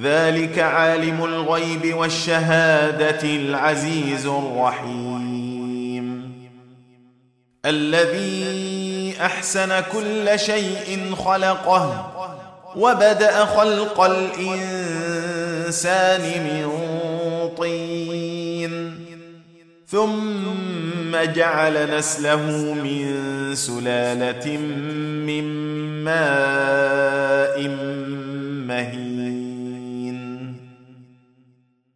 ذلك عالم الغيب والشهادة العزيز الرحيم. الذي أحسن كل شيء خلقه وبدأ خلق الإنسان من طين ثم جعل نسله من سلالة من ماء مهين.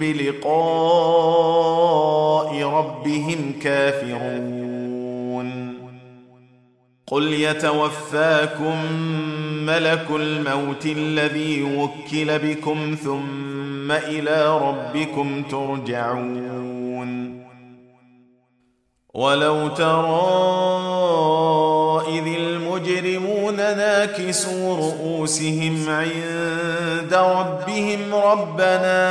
بلقاء ربهم كافرون. قل يتوفاكم ملك الموت الذي وكل بكم ثم إلى ربكم ترجعون. ولو ترى إذ المجرمون ناكسوا رؤوسهم عند ربهم ربنا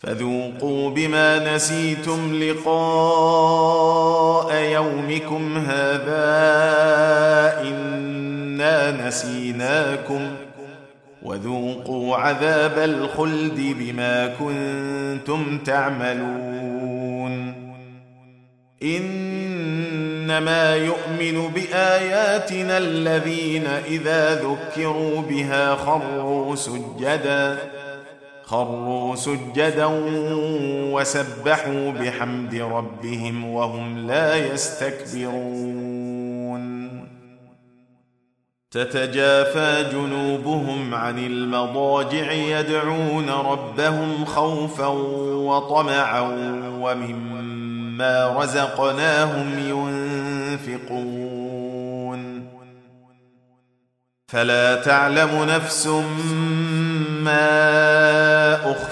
فذوقوا بما نسيتم لقاء يومكم هذا إنا نسيناكم وذوقوا عذاب الخلد بما كنتم تعملون إنما يؤمن بآياتنا الذين إذا ذكروا بها خروا سجدا خروا سجدا وسبحوا بحمد ربهم وهم لا يستكبرون. تتجافى جنوبهم عن المضاجع يدعون ربهم خوفا وطمعا ومما رزقناهم ينفقون. فلا تعلم نفس ما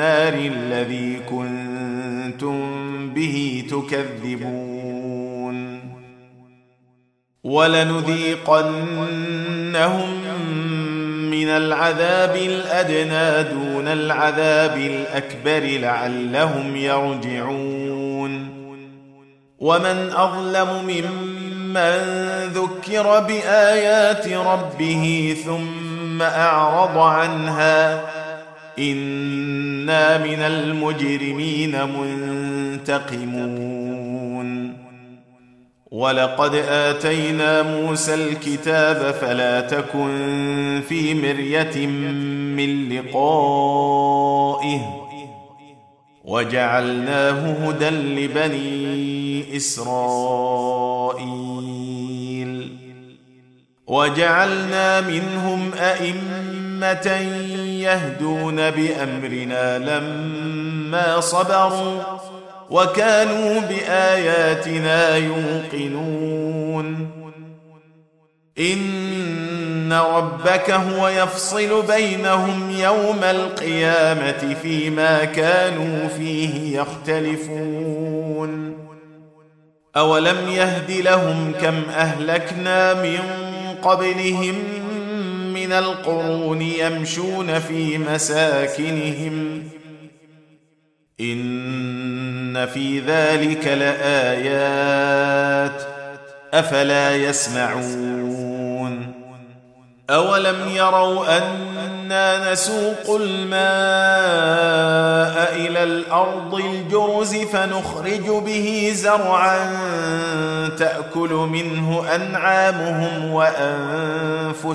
الذي كنتم به تكذبون. ولنذيقنهم من العذاب الأدنى دون العذاب الأكبر لعلهم يرجعون. ومن أظلم ممن ذكر بآيات ربه ثم أعرض عنها إنا من المجرمين منتقمون. ولقد آتينا موسى الكتاب فلا تكن في مرية من لقائه. وجعلناه هدى لبني إسرائيل. وجعلنا منهم أئمة يهدون بأمرنا لما صبروا وكانوا بآياتنا يوقنون. إن ربك هو يفصل بينهم يوم القيامة فيما كانوا فيه يختلفون. أولم يهد لهم كم أهلكنا من قبلهم من القرون يمشون في مساكنهم. إن في ذلك لآيات. أفلا يسمعون. أولم يروا أنا نسوق الماء إلى الأرض الجرز فنخرج به زرعا تأكل منه أنعامهم وأنفسهم.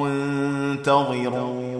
منتظرون.